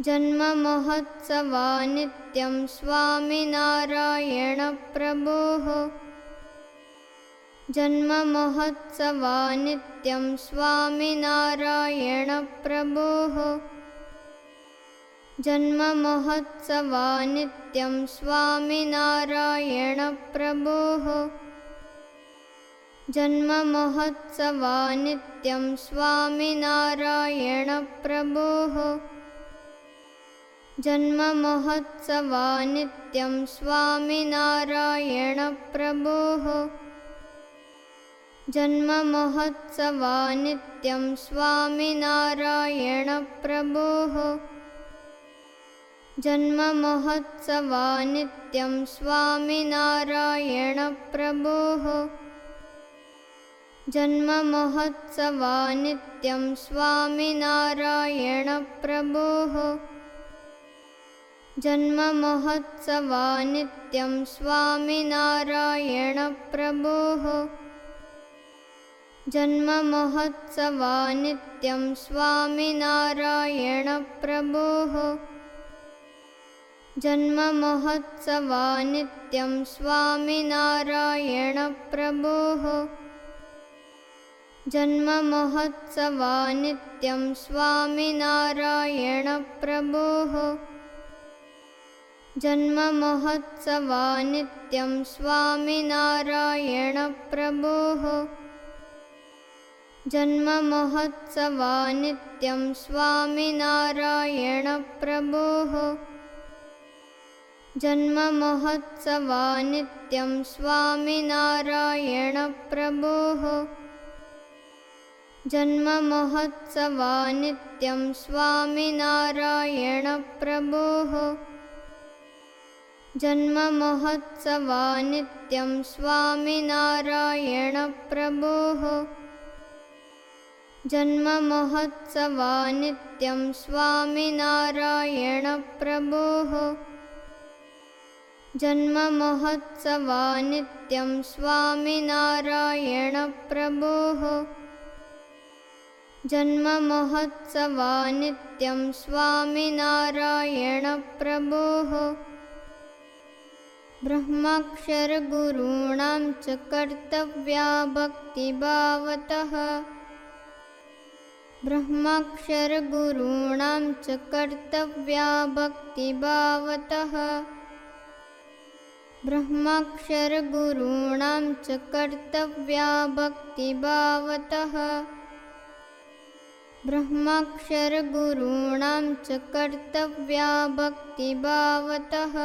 जन्ममहोत्सवा नित्यं स्वामिनारायणप्रभोः। जन्ममहोत्सवा नित्यं स्वामिनारायणप्रभोः। जन्ममहोत्सवा नित्यं स्वामिनारायणप्रभोः। जन्ममहोत्सवा नित्यं स्वामिनारायणप्रभोः जन्ममहोत्सवा नित्यं स्वामिनारायणप्रभोः। जन्ममहोत्सवा नित्यं स्वामिनारायणप्रभोः। जन्ममहोत्सवा नित्यं स्वामिनारायणप्रभोः। जन्ममहोत्सवा नित्यं स्वामिनारायणप्रभोः जन्ममहोत्सवा नित्यं स्वामिनारायणप्रभोः। जन्ममहोत्सवा नित्यं स्वामिनारायणप्रभोः। जन्ममहोत्सवा नित्यं स्वामिनारायणप्रभोः। जन्ममहोत्सवा नित्यं स्वामिनारायणप्रभोः जन्ममहोत्सवा नित्यं स्वामिनारायणप्रभोः। जन्ममहोत्सवा नित्यं स्वामिनारायणप्रभोः। जन्ममहोत्सवा नित्यं स्वामिनारायणप्रभोः। जन्ममहोत्सवा नित्यं स्वामिनारायणप्रभोः जन्ममहोत्सवा नित्यं स्वामिनारायणप्रभोः। जन्ममहोत्सवा नित्यं स्वामिनारायणप्रभोः। जन्ममहोत्सवा नित्यं स्वामिनारायणप्रभोः। जन्ममहोत्सवा नित्यं स्वामिनारायणप्रभोः ब्रह्माक्षरगुरूणां च कर्तव्या भक्तिभावतः ब्रह्माक्षरगुरूणां च कर्तव्या भक्तिभावतः ब्रह्माक्षरगुरूणां च कर्तव्या भक्तिभावतः ब्रह्माक्षरगुरूणां च कर्तव्या भक्तिभावतः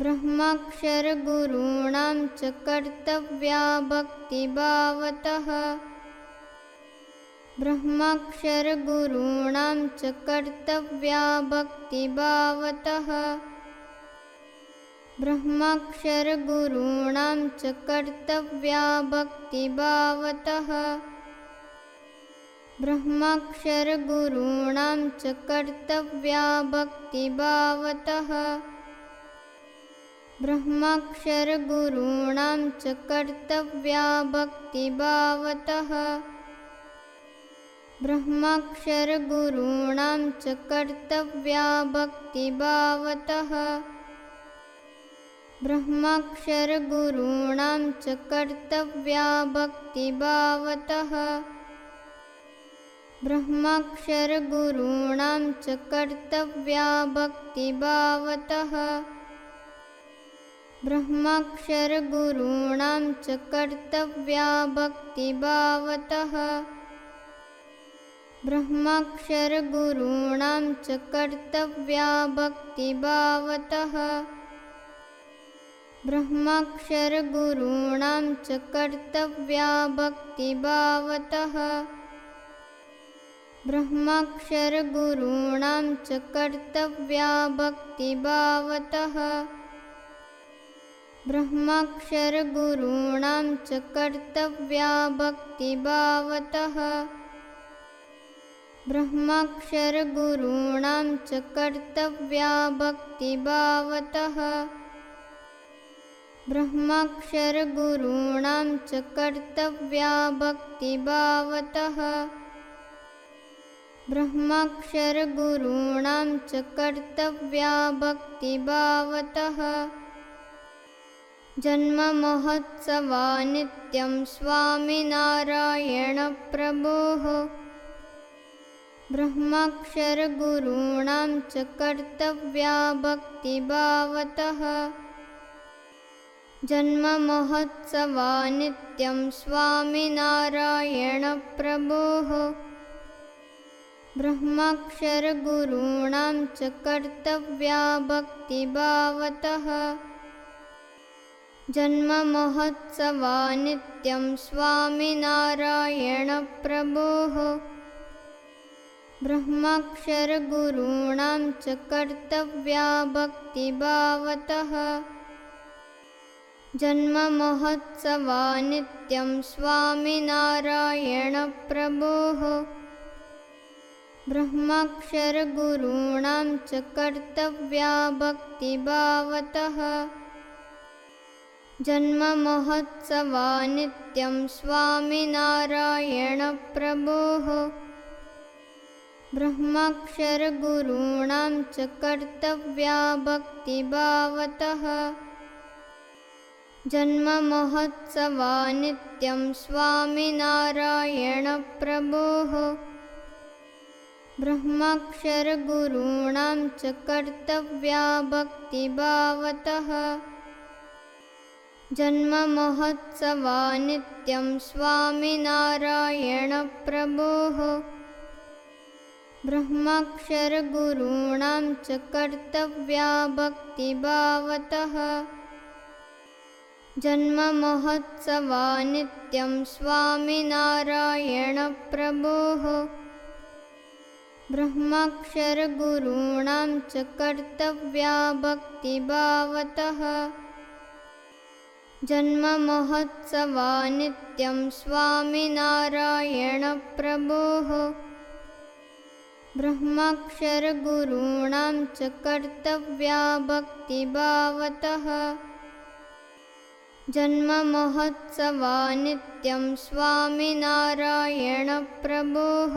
ब्रह्माक्षरगुरूणां च कर्तव्या भक्तिभावतः ब्रह्माक्षरगुरूणां च कर्तव्या भक्तिभावतः ब्रह्माक्षरगुरूणां च कर्तव्या भक्तिभावतः ब्रह्माक्षरगुरूणां च कर्तव्या भक्तिभावतः ब्रह्माक्षरगुरूणां च कर्तव्या भक्तिभावतः ब्रह्माक्षरगुरूणां च कर्तव्या भक्तिभावतः ब्रह्माक्षरगुरूणां च कर्तव्या भक्तिभावतः ब्रह्माक्षरगुरूणां च कर्तव्या भक्तिभावतः ब्रह्माक्षरगुरूणां च कर्तव्या भक्तिभावतः ब्रह्माक्षरगुरूणां च कर्तव्या भक्तिभावतः ब्रह्माक्षरगुरूणां च कर्तव्या भक्तिभावतः ब्रह्माक्षरगुरूणां च कर्तव्या भक्तिभावतः ब्रह्माक्षरगुरूणां च कर्तव्या भक्तिभावतः ब्रह्माक्षरगुरूणां च कर्तव्या भक्तिभावतः ब्रह्माक्षरगुरूणां च कर्तव्या भक्तिभावतः ब्रह्माक्षरगुरूणां च कर्तव्या भक्तिभावतः जन्ममहोत्सवा नित्यं स्वामिनारायणप्रभोः। ब्रह्माक्षरगुरूणां च कर्तव्या भक्तिभावतः जन्ममहोत्सवा नित्यं स्वामिनारायणप्रभोः। ब्रह्माक्षरगुरूणां च कर्तव्या भक्तिभावतः जन्ममहोत्सवा नित्यं कर्तव्या भक्तिभावतः जन्ममहोत्सवा नित्यं स्वामिनारायणप्रभोः। ब्रह्माक्षरगुरूणां च कर्तव्या भक्तिभावतः जन्ममहोत्सवा नित्यं स्वामिनारायणप्रभोः। ब्रह्माक्षरगुरूणां च कर्तव्या भक्तिभावतः जन्ममहोत्सवा नित्यं स्वामिनारायणप्रभोः। ब्रह्माक्षरगुरूणां च कर्तव्या भक्तिभावतः जन्ममहोत्सवा नित्यं स्वामिनारायणप्रभोः। ब्रह्माक्षरगुरूणां च कर्तव्या भक्तिभावतः जन्ममहोत्सवा नित्यं स्वामिनारायणप्रभोः। ब्रह्माक्षरगुरूणां च कर्तव्या भक्तिभावतः जन्ममहोत्सवा नित्यं स्वामिनारायणप्रभोः। ब्रह्माक्षरगुरूणां च कर्तव्या भक्तिभावतः जन्ममहोत्सवा नित्यं स्वामिनारायणप्रभोः।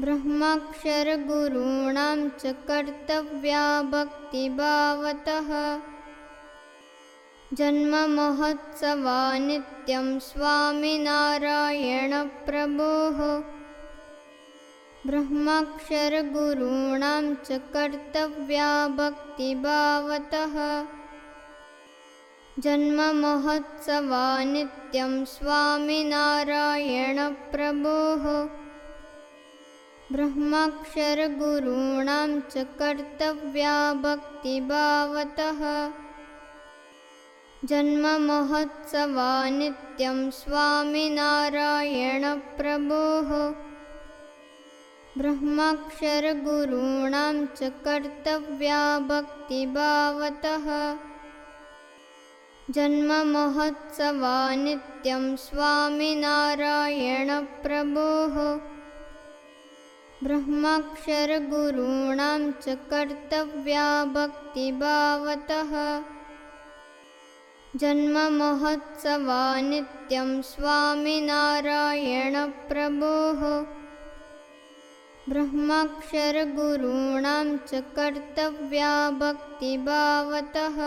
ब्रह्माक्षरगुरूणां च कर्तव्या भक्तिभावतः जन्ममहोत्सवा नित्यं स्वामिनारायणप्रभोः। ब्रह्माक्षरगुरूणां च कर्तव्या भक्तिभावतः जन्ममहोत्सवा नित्यं स्वामिनारायणप्रभोः। ब्रह्माक्षरगुरूणां च कर्तव्या भक्तिभावतः जन्ममहोत्सवा नित्यं स्वामिनारायणप्रभोः ब्रह्माक्षरगुरूणां च कर्तव्या भक्तिभावतः जन्ममहोत्सवा नित्यं स्वामिनारायणप्रभोः ब्रह्माक्षरगुरूणां च कर्तव्या भक्तिभावतः जन्ममहोत्सवा नित्यं स्वामिनारायणप्रभोः। ब्रह्माक्षरगुरूणां च कर्तव्या भक्तिभावतः